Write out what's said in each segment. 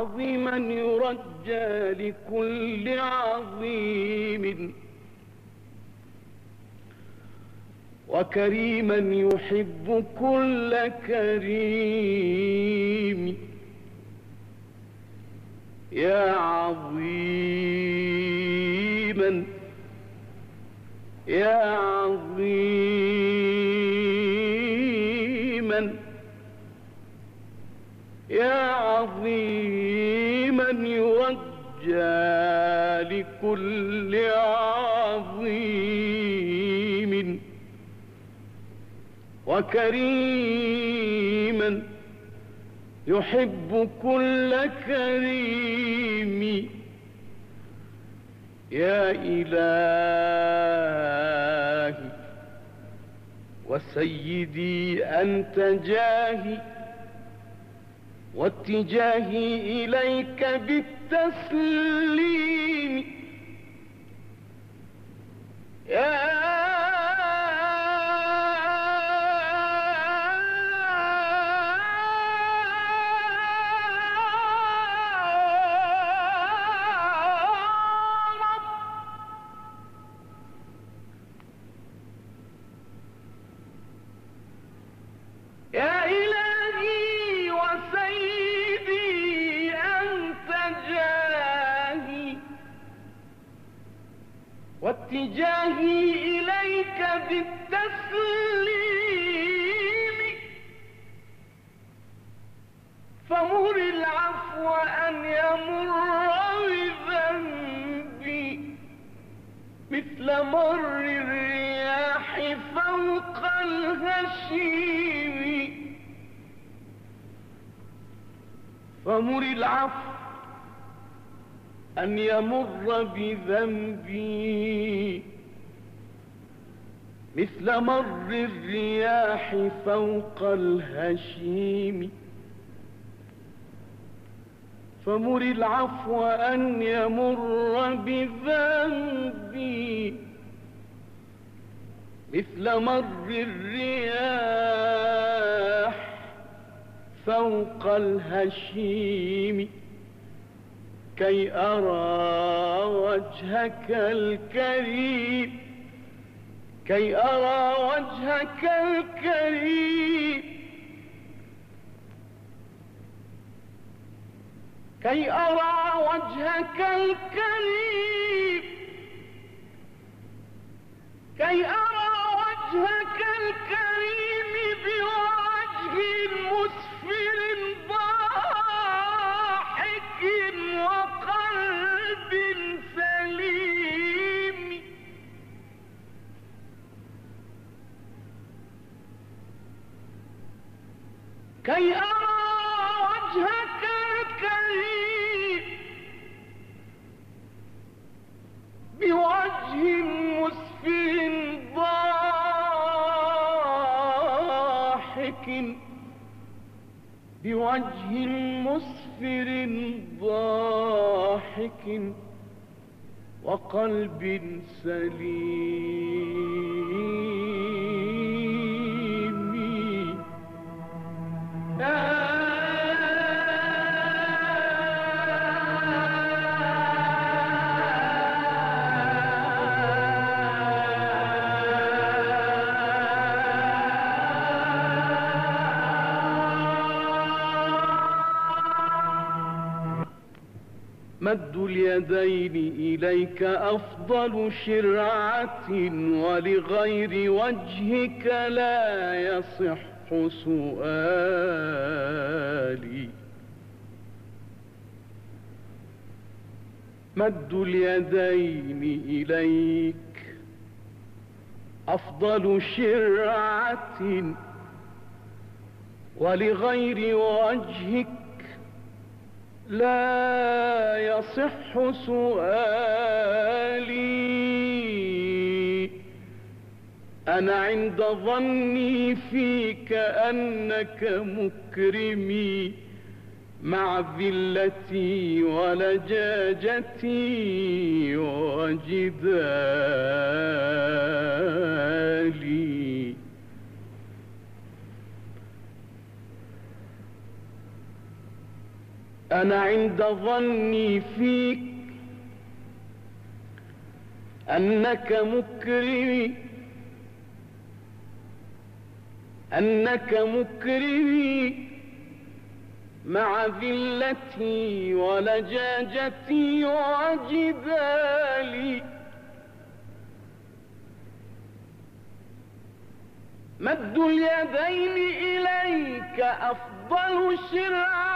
عظيما يرجى لكل عظيم. وكريما يحب كل كريم. يا عظيما يا عظيما يا عظيما يرجى لكل عظيم وكريما يحب كل كريم. يا إلهي وسيدي أنت جاهي واتجاهي إليك بالتسليم يا يا مر الرياح فوق الهشيم. فمر العفو أن يمر بذنبي. مثل مر الرياح فوق الهشيم. فمر العفو أن يمر بذنبي. مثل مر الرياح فوق الهشيم. كي أرى وجهك الكريم. كي أرى وجهك الكريم. كي أرى وجهك الكريم. كي أرى وجهك الكريم بوجه مسفر ضاحك وقلب كي أرى وجهك الكريم بوجه مسفر ضاحك بوجه مسفر ضاحك وقلب سليم. مد اليدين إليك أفضل شرعة ولغير وجهك لا يصح سؤالي. مد اليدين إليك أفضل شرعة ولغير وجهك لا يصح سؤالي. أنا عند ظني فيك أنك مكرمي. مع ذلتي ولجاجتي وجدالي. أنا عند ظني فيك أنك مكرمي. أنك مكرمي مع ذلتي ولجاجتي وجدالي مد اليدين إليك أفضل شرعة.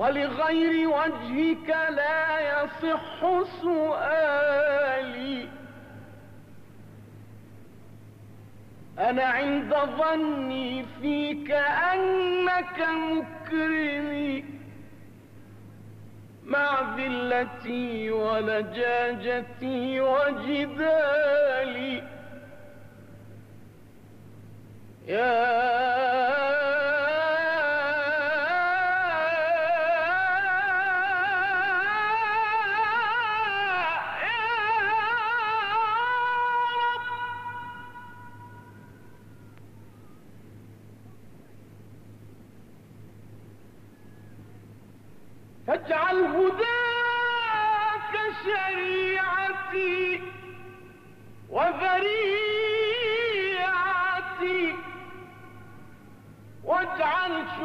ولغير وجهك لا يصح سؤالي. أنا عند ظني فيك أنك مكرمي. مع ذلتي ولجاجتي وجدالي. يا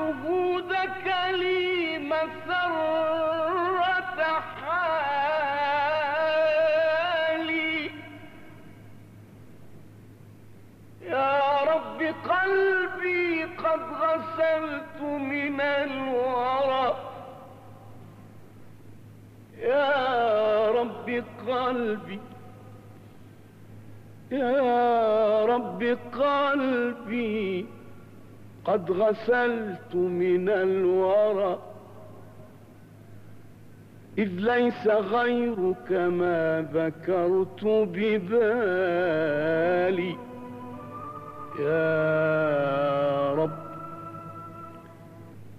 واجعل شهودك لي مسرة حالي. يا رب قلبي قد غسلت من الورى. يا رب قلبي يا رب قلبي قد غسلت من الورى. إذ ليس غيرك ما ذكرت ببالي. يا رب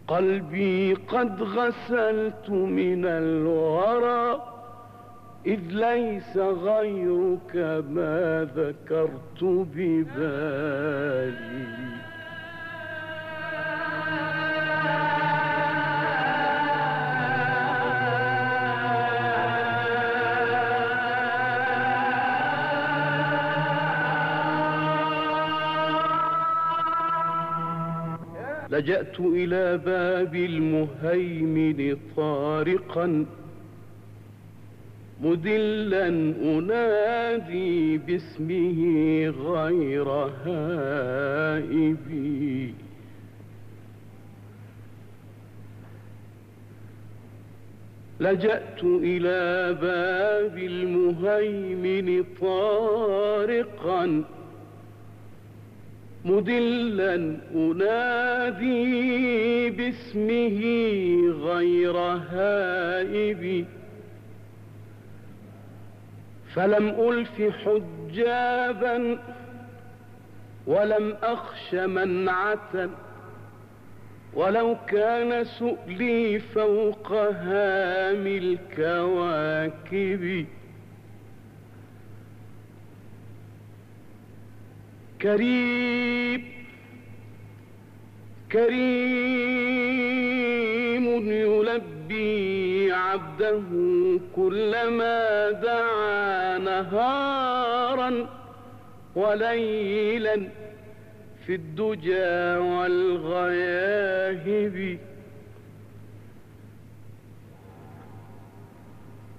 قلبي قد غسلت من الورى. إذ ليس غيرك ما ذكرت ببالي. لجأت إلى باب المهيمن طارقا مدلا أنادي باسمه غير هائبي لجأت إلى باب المهيمن طارقا مدلا أنادي باسمه غير هائب. فلم ألف حجابا ولم أخش منعة. ولو كان سؤلي فوق هام الكواكب. كريم. كريم يلبي عبده كلما دعا نهارا وليلا في الدجى والغياهب.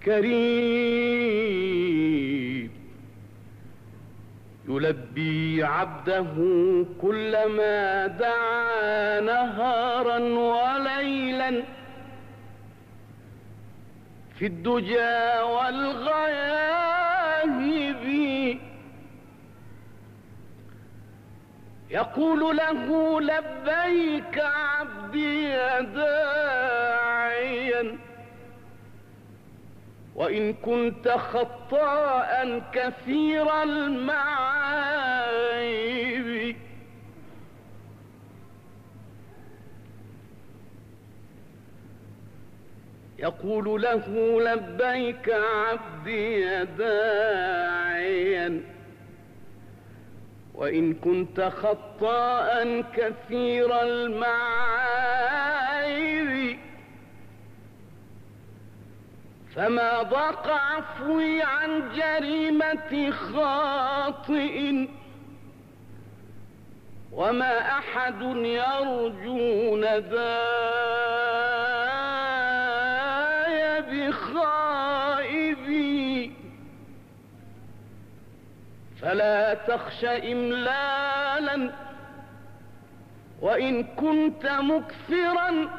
كريم يلبي عبده كلما دعا نهارا وليلا في الدجى والغياهب. يقول له لبيك عبدي داعيا وإن كنت خطاء كثير المعايب. يقول له لبيك عبدي داعيا وإن كنت خطاء كثير المعايب. فما ضاق عفوي عن جريمة خاطئ وما أحد يرجو نداي بخائبي. فلا تخش إملالا وإن كنت مكثرا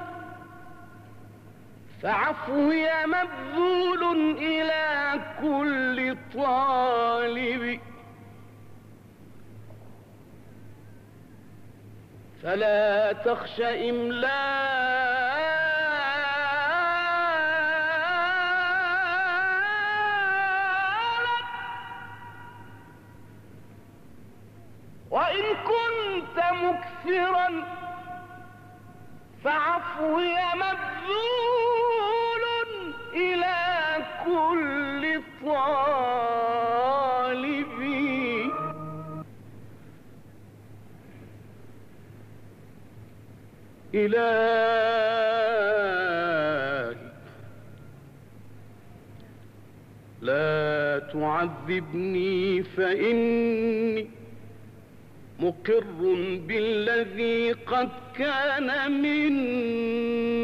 فعفوي مبذول إلى كل طالب. فلا تخش إملالا وإن كنت مكثرا فعفوي مبذول إلهي. لا تعذبني فإني مقر بالذي قد كان مني.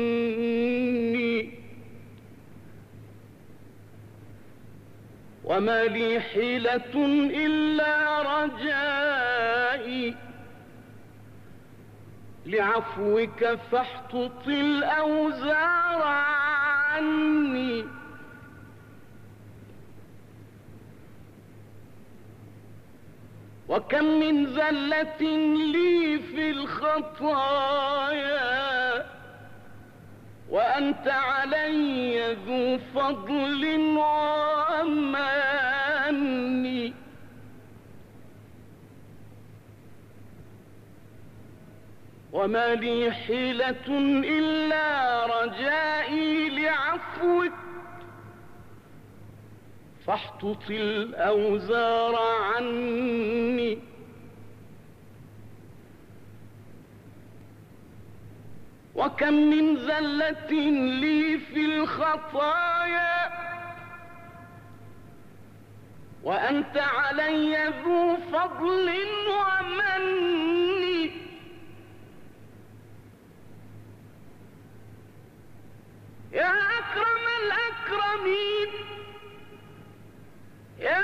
وما لي حيلة إلا لعفوك فاحتط الأوزار عني. وكم من زلة لي في الخطايا وأنت علي ذو فضل وأماني وما لي حيلة إلا رجائي لعفوك. فاحتط الأوزار عني. وكم من زلة لي في الخطايا. وأنت علي ذو فضل ومن يا أكرم الأكرمين. يا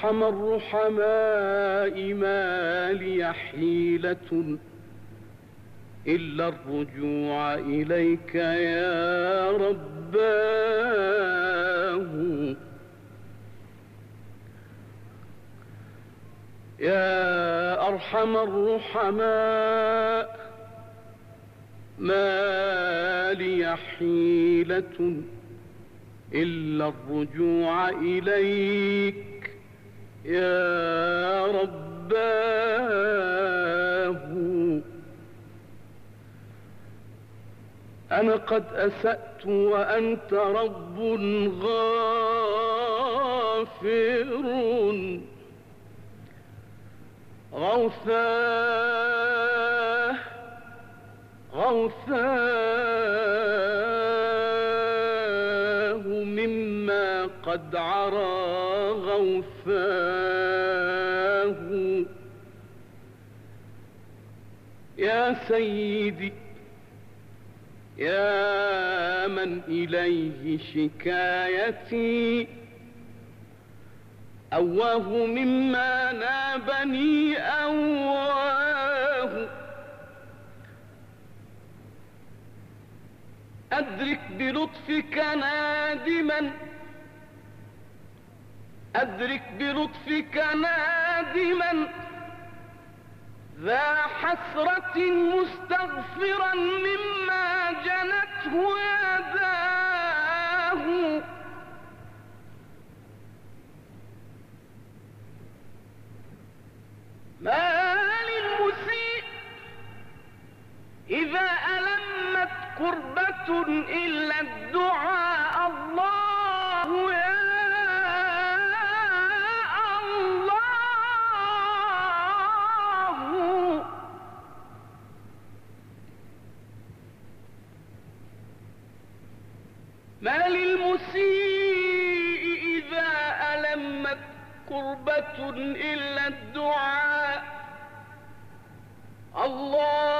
أرحم الرحماء ما لي حيلة إلا الرجوع إليك يا رباه. يا أرحم الرحماء ما لي حيلة إلا الرجوع إليك. يا رباه أنا قد أسأت وأنت رب غافر. غوثاه غوثاه مما قد عرى غوثاه. يا سيدي يا من إليه شكايتي. أواه مما نابني أواه. أدرك بلطفك نادما. أدرك بلطفك نادما ذا حسرة مستغفرا مما جنته يداه. ما للمسيء إذا ألمت كربة إلا الدعاء الله. إلا الدعاء. الله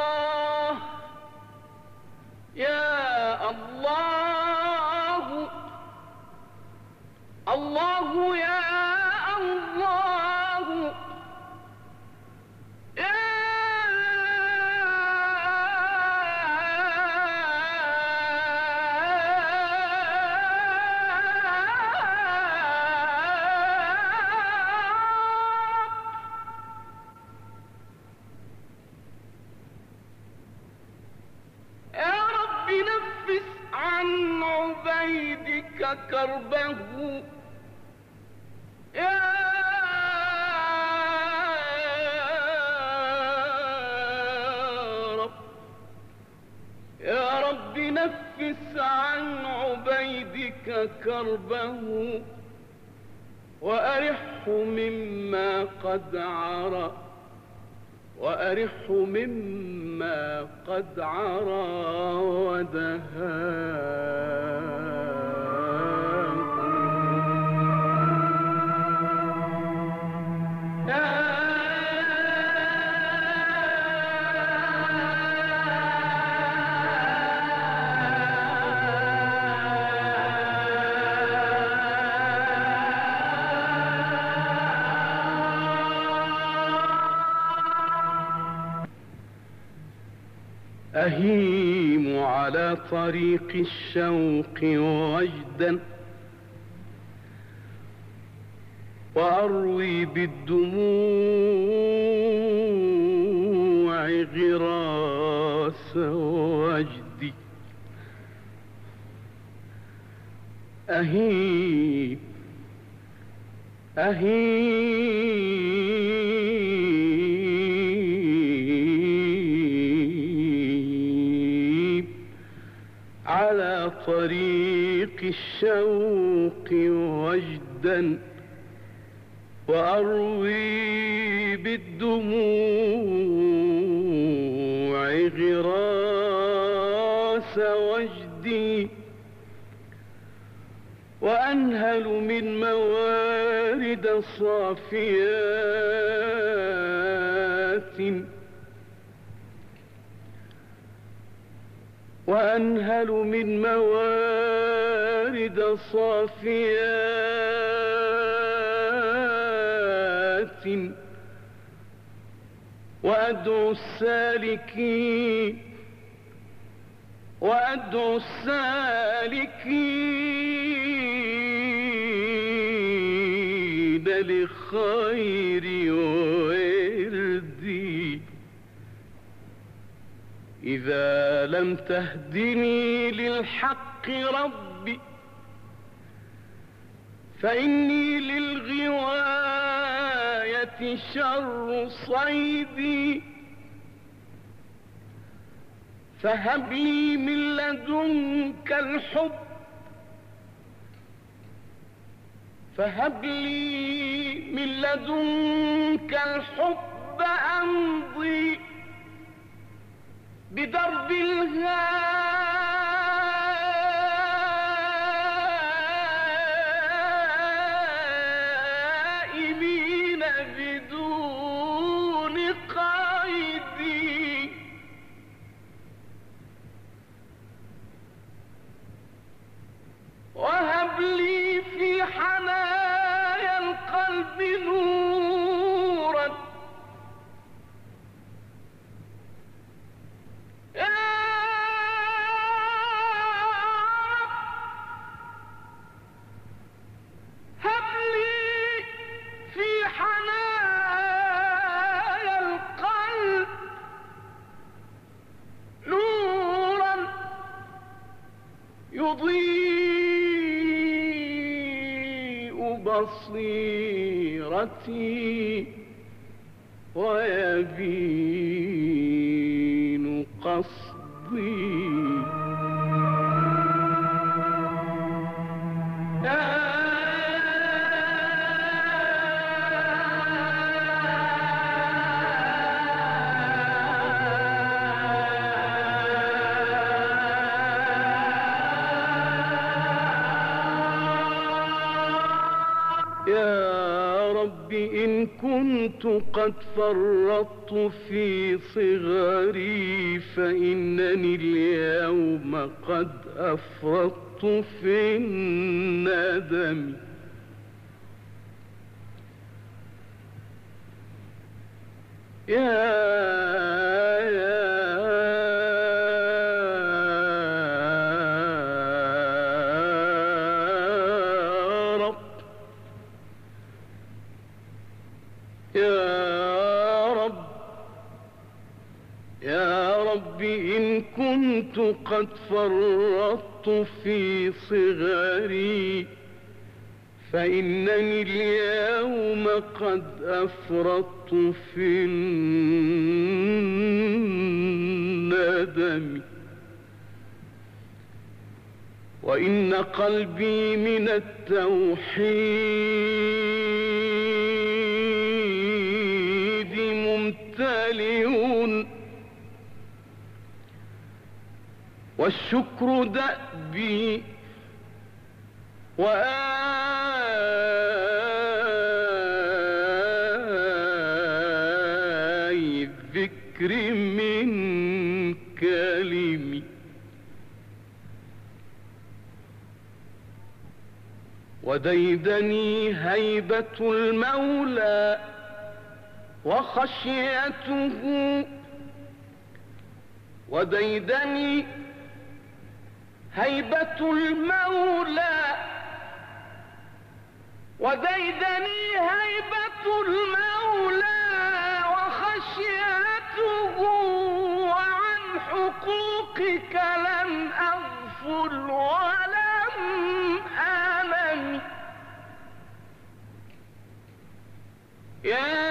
كربه يا رب يا رب نفس عن عبيدك كربه وأرحه مما قد عرى وأرحه مما قد عرى أهيم على طريق الشوق وجدا وأروي بالدموع غراس وجدي. أهيم أهيم الشوق وجدا وأروي بالدموع غراس وجدي وأنهل من موارد صافيات وأنهل من موارد صافيات. وأدعو السالكين وأدعو السالكين لخير وردي إذا لم تهدني للحق ربي فإني للغواية شر صيدي. فهب لي من لدنك الحب. فهب لي من لدنك الحب أمضي. بدرب الهائمين قد فرطت في صغري فإنني اليوم قد أفرطت في الندم. يا قد فرطت في صغري فإنني اليوم قد أفرطت في الندم. وإن قلبي من التوحيد والشكر دأبي وآي الذكر من كلمي. وديدني هيبة المولى وخشيته. وديدني هيبة المولى. وديدني هيبة المولى وخشيته وعن حقوقك لم أغفل ولم أنم يا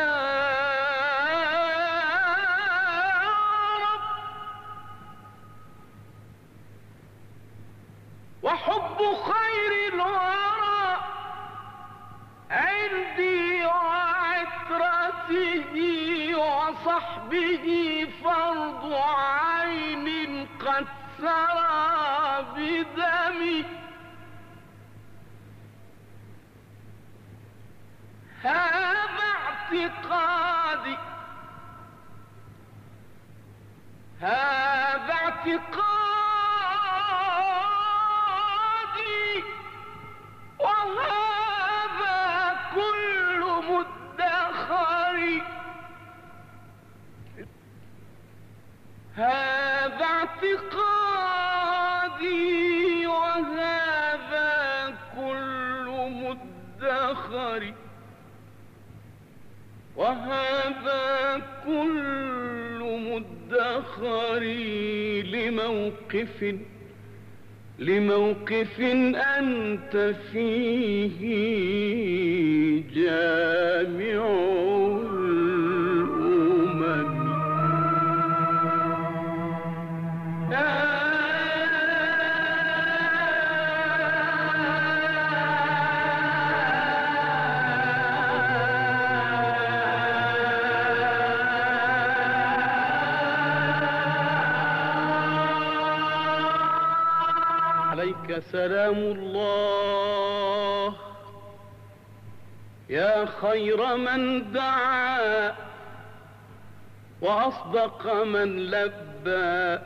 وأصدق من لبى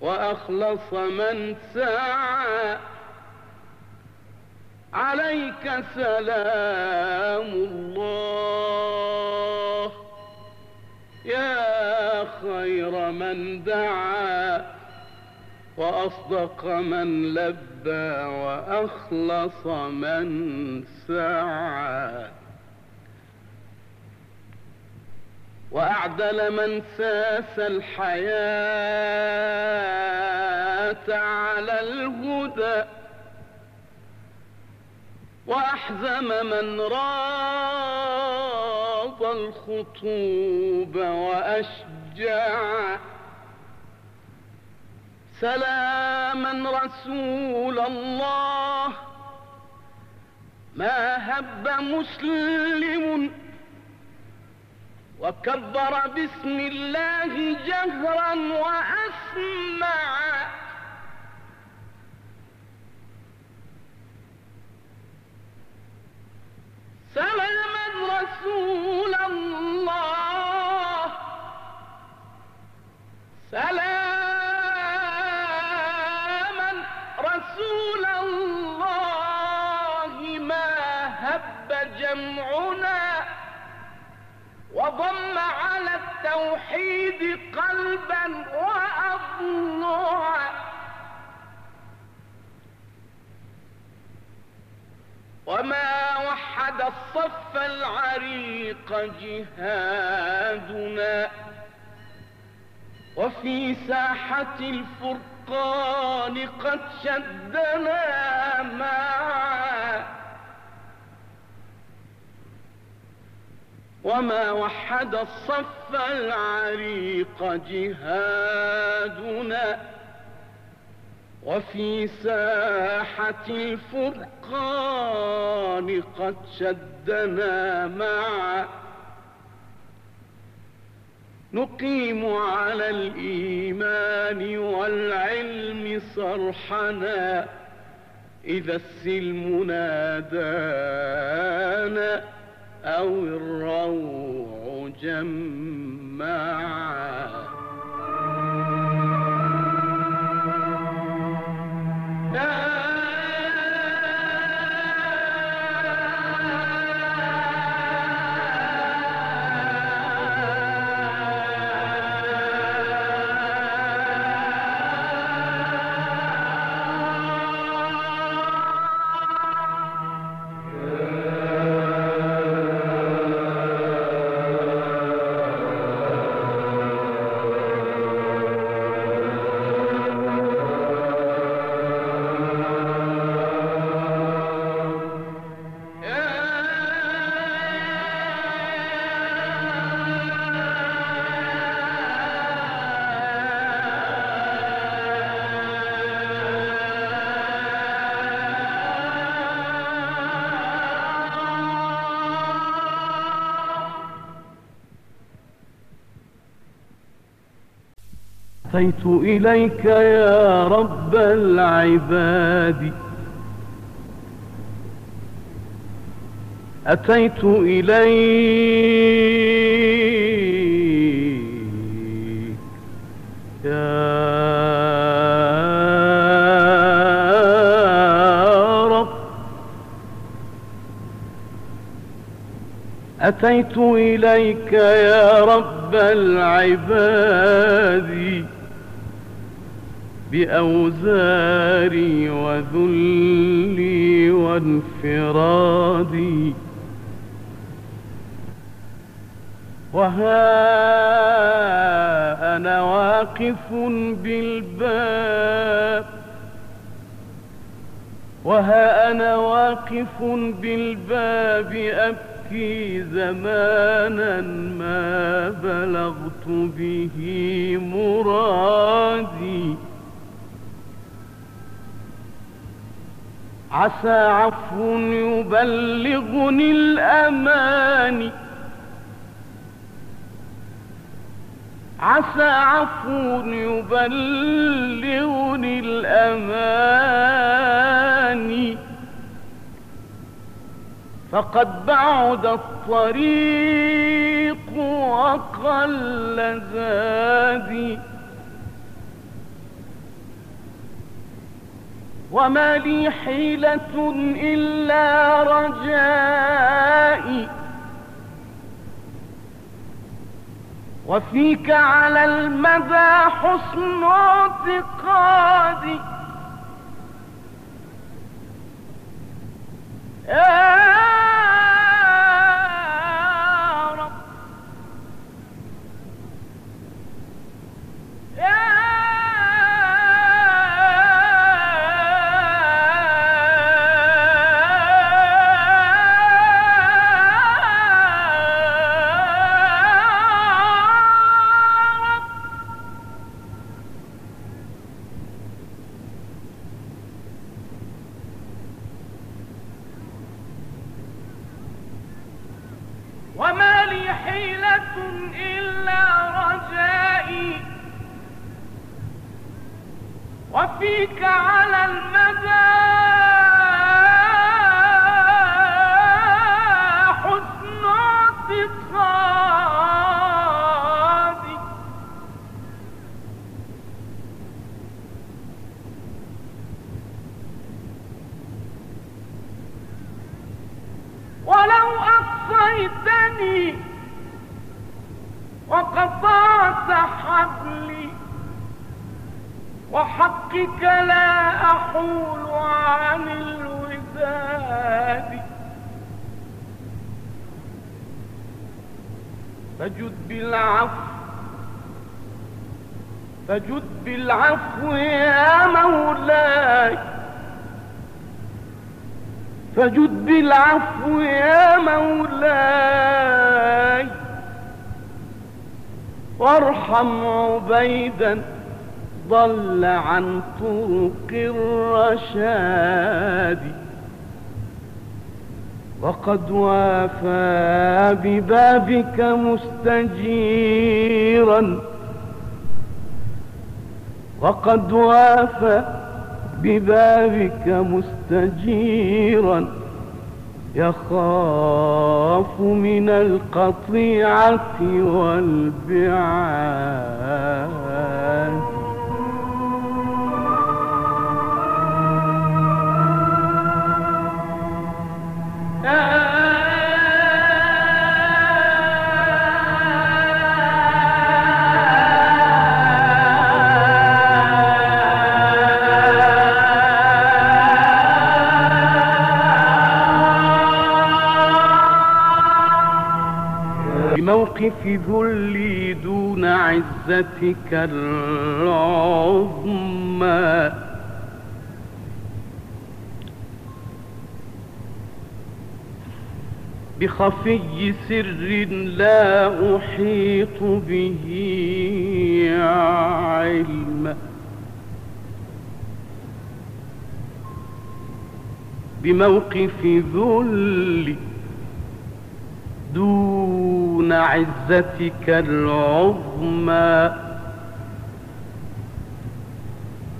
وأخلص من سعى. عليك سلام الله. يا خير من دعا وأصدق من لبى وأخلص من سعى. وأعدل من ساس الحياة على الهدى وأحزم من راض الخطوب وأشجع سلاما رسول الله. ما هب مسلم وكبر بسم الله جهرا وأسمع. سلاما رسول الله. سلام التوحيد قلبا وأضلعا وما وحد الصف العريق جهادنا. وفي ساحة الفرقان قد شدنا معا وما وحد الصف العريق جهادنا وفي ساحة الفرقان قد شدنا معا. نقيم على الإيمان والعلم صرحنا. إذا السلم نادانا. أو الروع جمعا أتيت إليك يا رب العباد. أتيت إليك يا رب. أتيت إليك يا رب العباد. بأوزاري وذلي وانفرادي. وها أنا واقف بالباب. وها أنا واقف بالباب أبكي زمانا ما بلغت به مرادي. عسى عفو يبلغني الأماني عسى عفو يبلغني الأماني فقد بعد الطريق وقل زادي وما لي حيلة إلا رجائي. وفيك على المدى حسن اعتقادي. يا عن طرق الرشاد وقد وافى ببابك مستجيرا وقد وافى ببابك مستجيرا يخاف من القطيعة والبعاد. بموقف ذلي دون عزتك العظمى. بخفي سر لا أحيط به علما بموقف ذلي عزتك العظمى.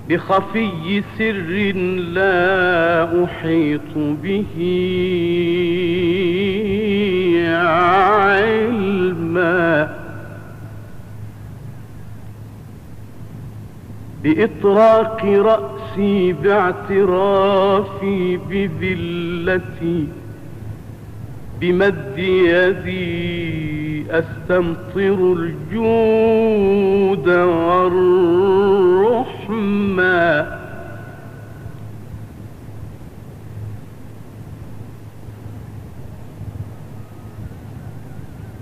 بخفي سر لا أحيط به علما. بإطراق رأسي باعترافي بذلتي بمد يدي أستمطر الجود والرحمة.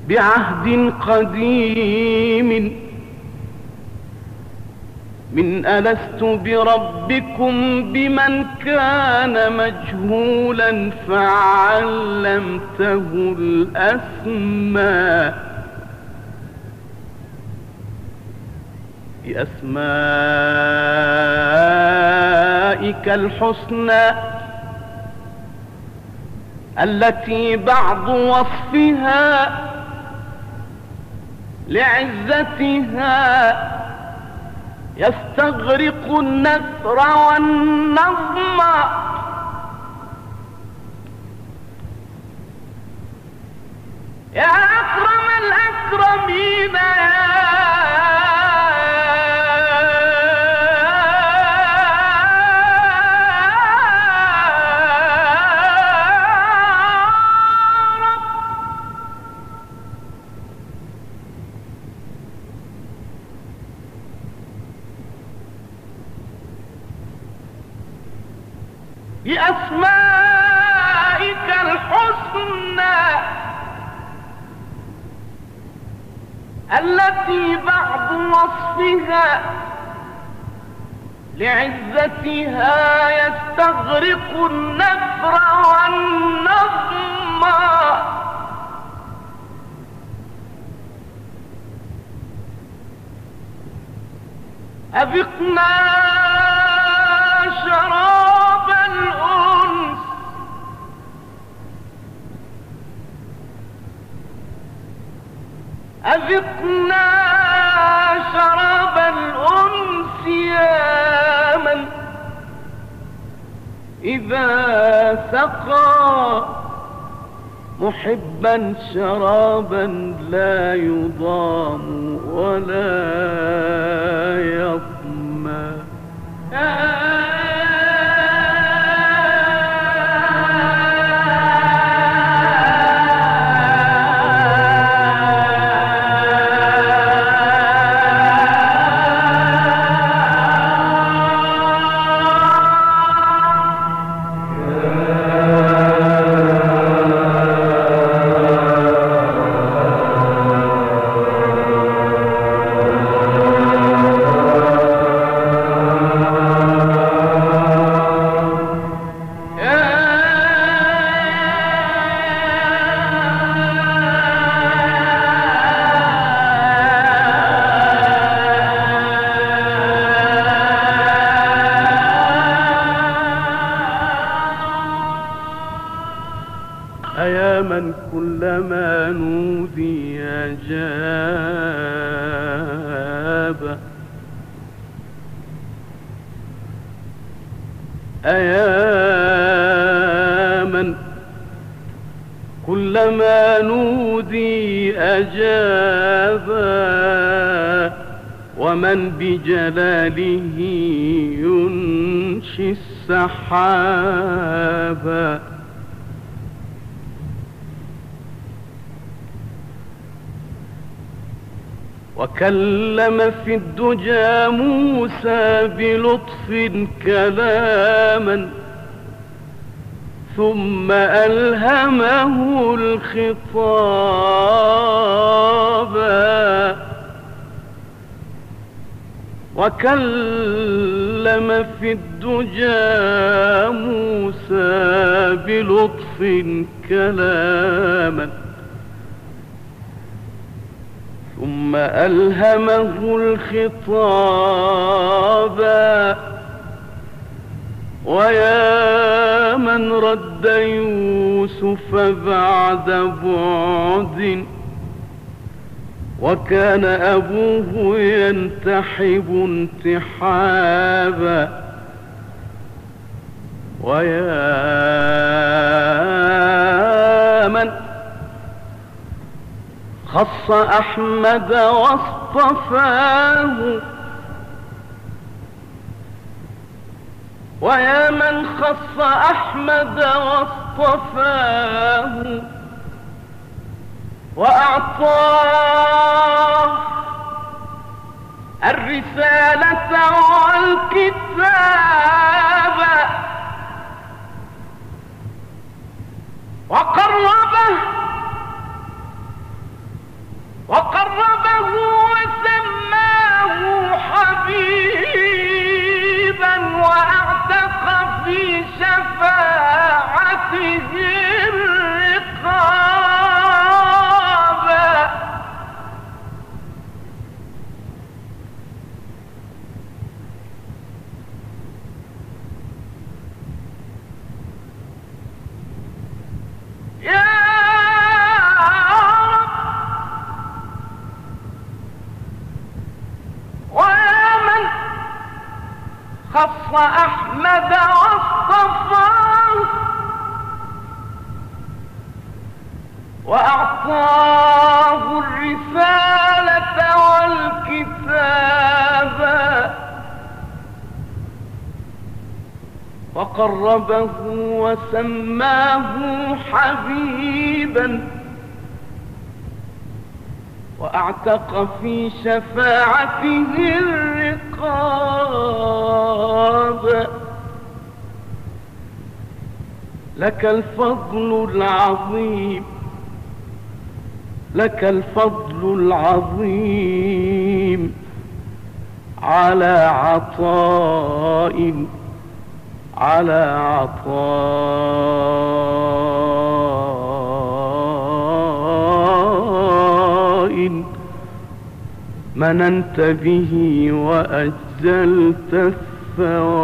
بعهد قديم من ألست بربكم بمن كان مجهولا فعلمته الأسماء بأسمائك الحسنى التي بعض وصفها لعزتها يستغرق النثر والنظم. يا أكرم الأكرمين يا التي بعض وصفها لعزتها يستغرق النفر والنظم. أبقنا شراب الأنس أذقنا شراب الأنس يا من إذا سقى محبا شرابا لا يضام ولا يظمى ومن بجلاله ينشي السحاب وكلم في الدجى موسى بلطف كلاما ثم ألهمه الخطاب. وكلم في الدجى موسى بلطف كلاما. ثم ألهمه الخطاب ويا من رد يوسف بعد بعد وكان أبوه ينتحب انتحابا. ويا من؟ خص أحمد واصطفاه. ويا من خص أحمد واصطفاه؟ وأعطاه الرسالة والكتاب وقربه وقربه وسماه حبيبا وأعتق في شفاعته الرقاب خص أحمد واصطفاه. وأعطاه الرسالة والكتاب. وقربه وسماه حبيبا وأعتق في شفاعته الرقاب. لك الفضل العظيم لك الفضل العظيم على عطاء على عطاء مننت به وأجلت الثواب.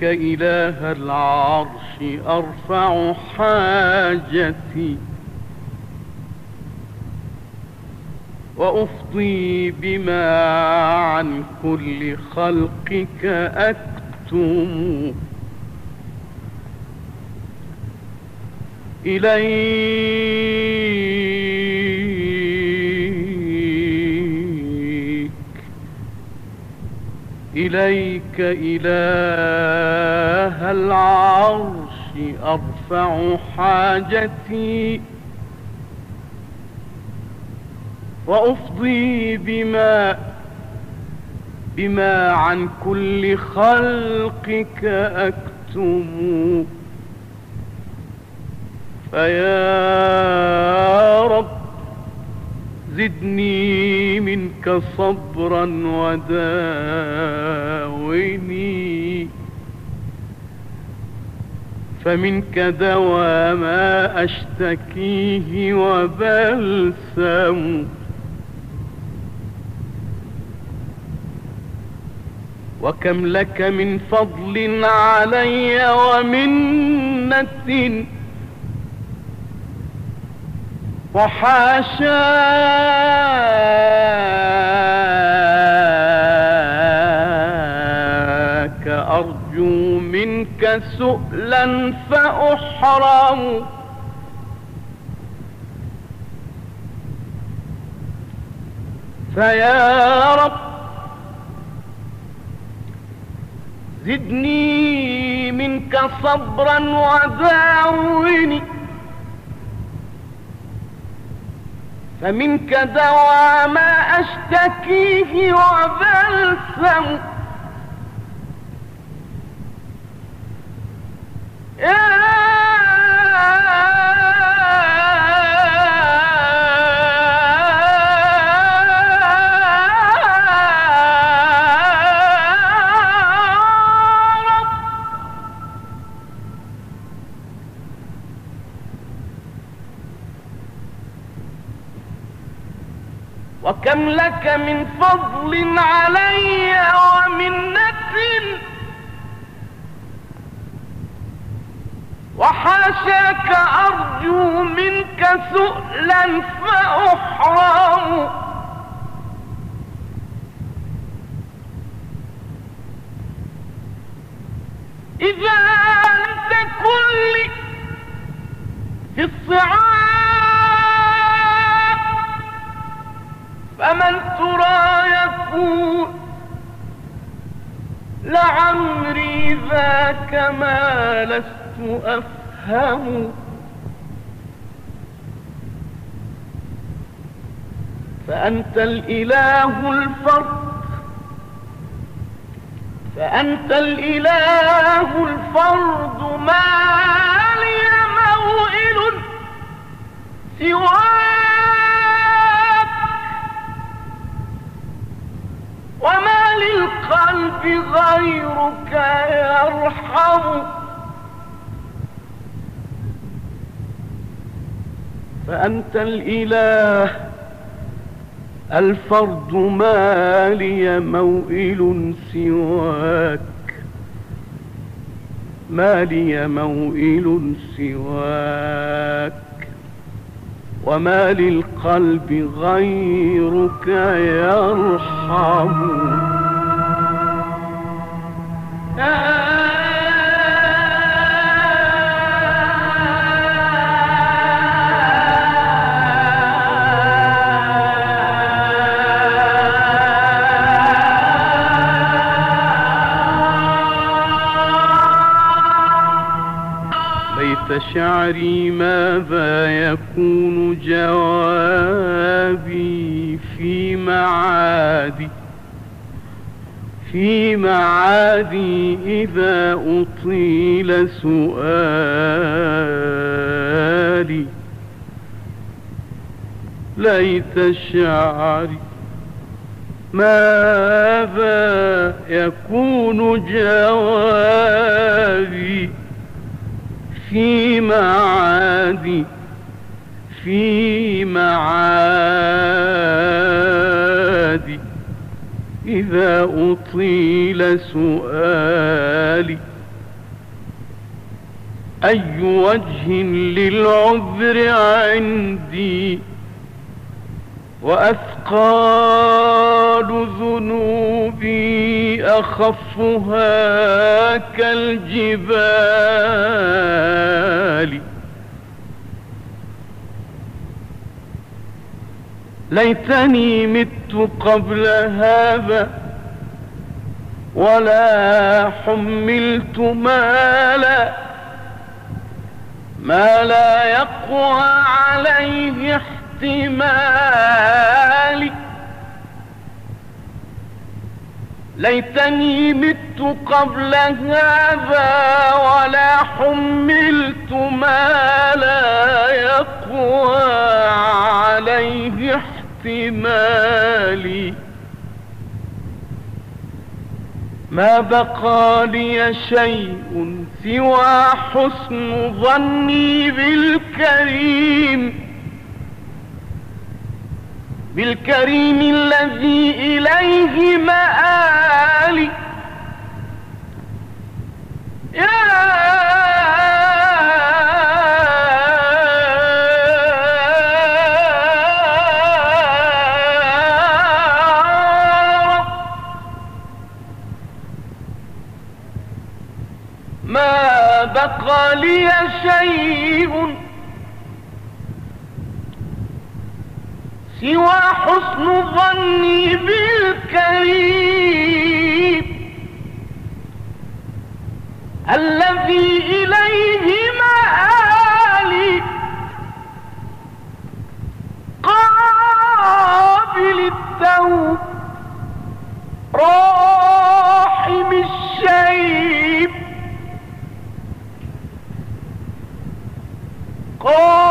إليك إله العرش أرفع حاجتي وأفضي بما عن كل خلقك أكتم. إليك إليك إله العرش أرفع حاجتي وأفضي بما بما عن كل خلقك أكتم. فيا رب زدني منك صبرا وداوني فمنك دوا ما أشتكيه وبلسم. وكم لك من فضل علي ومنة وحاشاك أرجو منك سؤلا فأحرم. فيا رب زدني منك صبرا وداوني فمنك دوا ما أشتكيه وبلسم وكم لك من فضل علي ومنة وحاشاك أرجو منك سؤلا فأحرم. أفهم فأنت الإله الفرد. فأنت الإله الفرد. ما لي موئل سواك. وما للقلب غيرك يرحم فأنت الإله الفرد ما لي موئل سواك. ما لي موئل سواك. وما للقلب غيرك يرحم. شعري ماذا يكون جوابي في معادي؟ في معادي إذا أطيل سؤالي. ليت شعري ماذا يكون جوابي؟ في معادي في معادي. إذا أطيل سؤالي أي وجه للعذر عندي؟ وأثقال ذنوبي أخفها كالجبال. ليتني مت قبل هذا ولا حملت مالا. ما لا يقوى عليه احتمالي ليتني مت قبل هذا ولا حملت ما لا يقوى عليه احتمالي. ما بقى لي شيء سوى حسن ظني بالكريم. بالكريم الذي إليه مآلي. يا ما بقى لي شيء سوى حسن ظني بالكريم الذي إليه مآلي قابل التوب راحم الشيب. قابل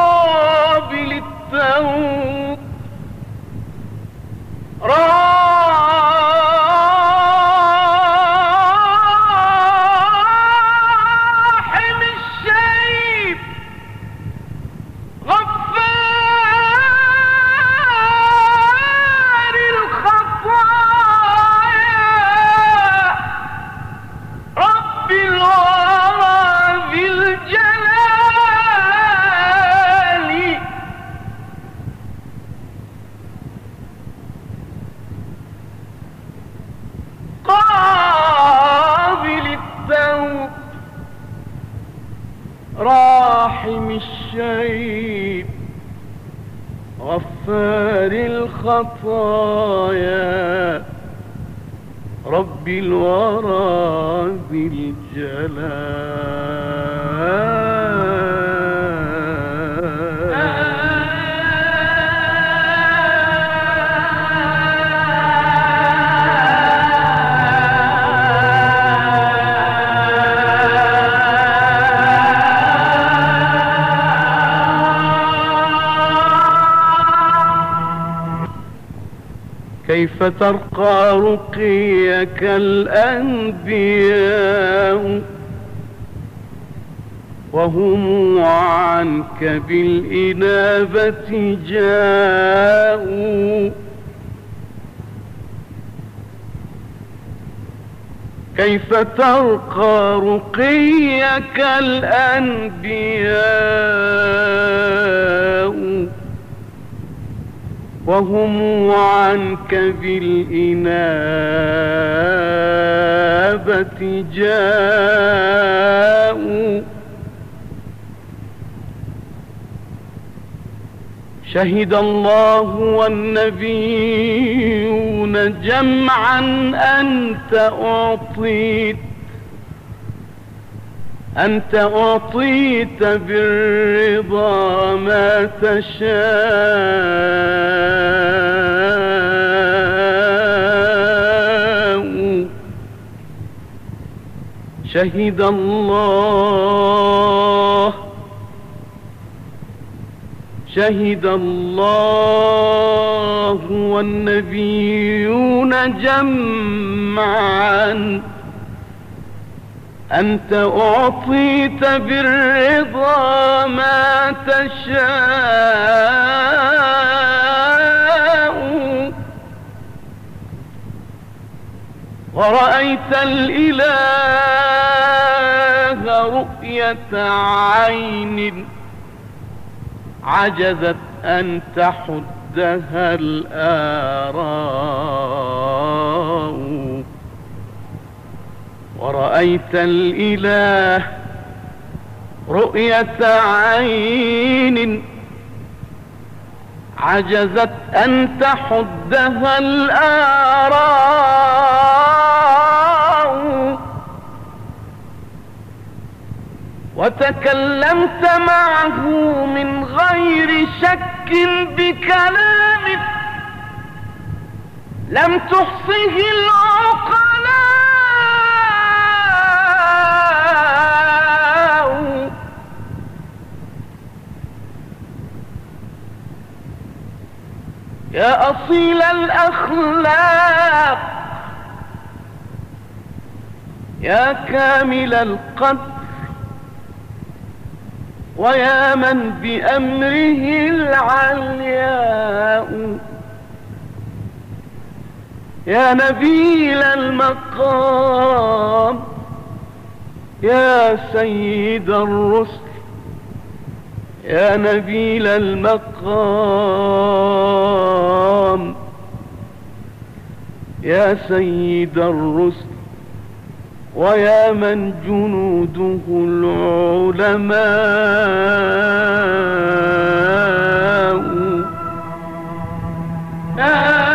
راحم الشيب غفار الخطايا. رب الورى ذي كيف ترقى رقيك الأنبياء وهم عنك بالإنابة جاءوا. كيف ترقى رقيك الأنبياء؟ وهم عنك بالإنابة جاءوا. شهد الله والنبيون جمعا أنت أعطيت أنت أعطيت بالرضا ما تشاء. شهد الله. شهد الله والنبيون جمعا. أنت أعطيت بالرضا ما تشاء. ورأيت الإله رؤية عين عجزت أن تحدها الآراء. ورأيت الإله رؤية عين عجزت أن تحدها الآراء وتكلمت معه من غير شك بكلام لم تحصه العقلاء يا أصيل الأخلاق. يا كامل القدر. ويا من بأمره العلياء. يا نبيل المقام. يا سيد الرسل. يا نبيل المقام. يا سيد الرسل ويا من جنوده العلماء. يا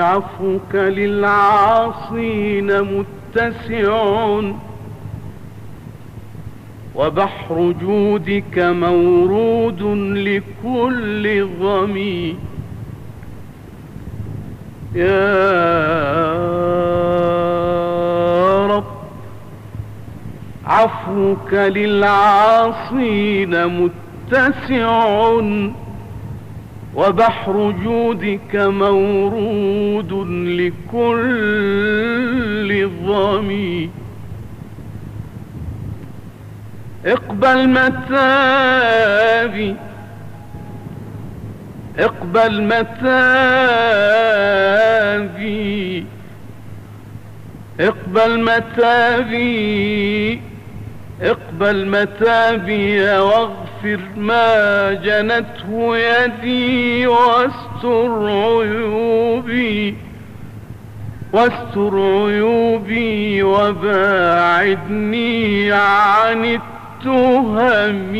عفوك للعاصين متسع وبحر جودك مورود لكل ظمي يا رب عفوك للعاصين متسع وبحر جودك مورود لكل ظمي اقبل متابي اقبل متابي اقبل متابي اقبل متابي واغفر ما جنته يدي واستر عيوبي واستر عيوبي وباعدني عن التهم.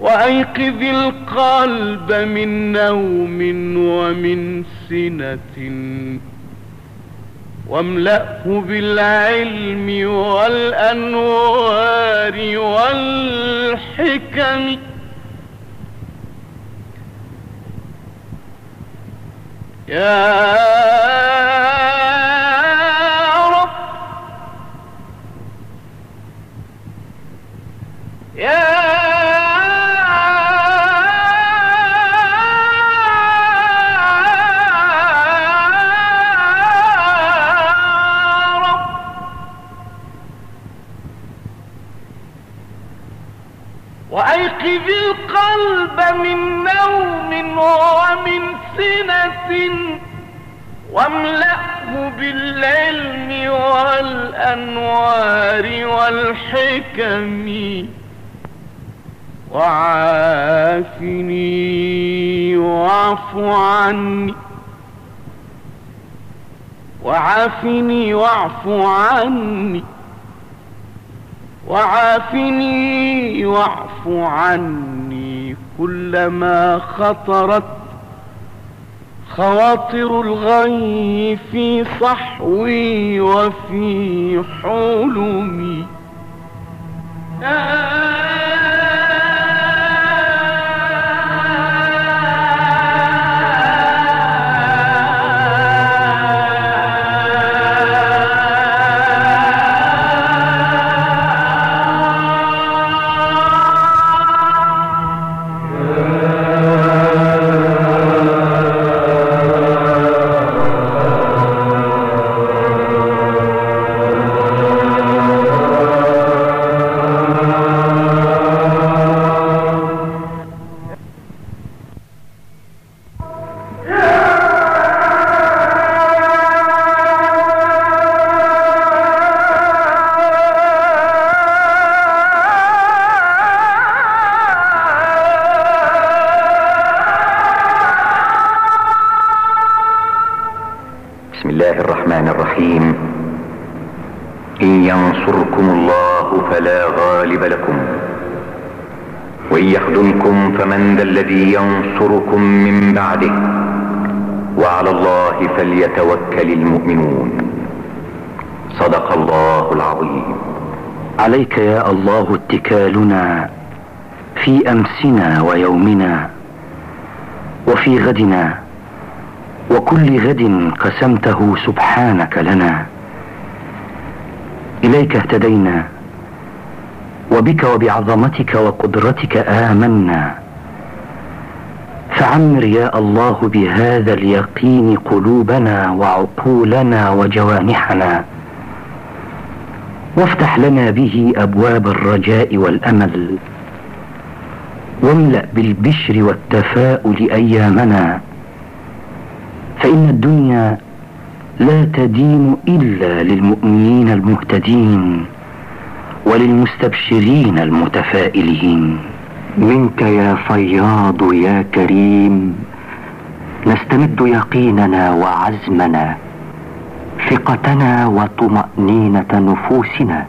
وأيقظ القلب من نوم ومن سنة. واملأه بالعلم والأنوار والحكم. يا القلب من نوم ومن سنة واملأه بالعلم والأنوار والحكم وعافني واعف عني وعافني واعف عني وعافني واعف عني كلما خطرت خواطر الغي في صحوي وفي حلمي. الذي ينصركم من بعده. وعلى الله فليتوكل المؤمنون. صدق الله العظيم. عليك يا الله اتكالنا في أمسنا ويومنا وفي غدنا. وكل غد قسمته سبحانك لنا. إليك اهتدينا. وبك وبعظمتك وقدرتك آمنا. فعمر يا الله بهذا اليقين قلوبنا وعقولنا وجوانحنا. وافتح لنا به أبواب الرجاء والأمل. واملأ بالبشر والتفاؤل ايامنا فإن الدنيا لا تدين إلا للمؤمنين المهتدين وللمستبشرين المتفائلين. منك يا فياض يا كريم. نستمد يقيننا وعزمنا ثقتنا وطمأنينة نفوسنا.